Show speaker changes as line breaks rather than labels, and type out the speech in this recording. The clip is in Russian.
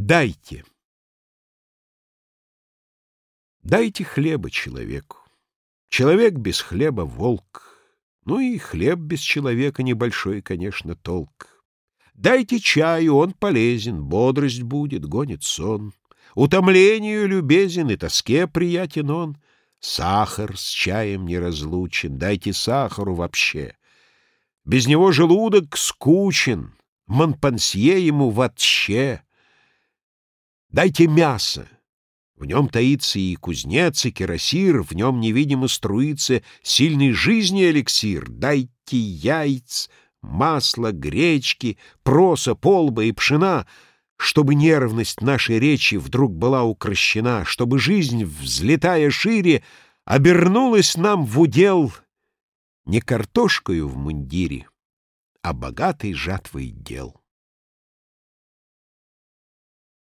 Дайте. Дайте хлеба человеку. Человек без хлеба — волк. Ну и хлеб без человека — небольшой, конечно, толк. Дайте чаю, он полезен, бодрость будет, гонит сон. Утомлению любезен и тоске приятен он. Сахар с чаем неразлучен, дайте сахару вообще. Без него желудок скучен, Монпансье ему вообще. Дайте мясо. В нем таится и кузнец, и кирасир, в нем невидимо струится сильный жизни эликсир. Дайте яиц, масла, гречки, проса, полба и пшена, чтобы нервность нашей речи вдруг была укращена, чтобы жизнь, взлетая шире, обернулась нам в удел не картошкою в мундире, а богатой жатвой дел.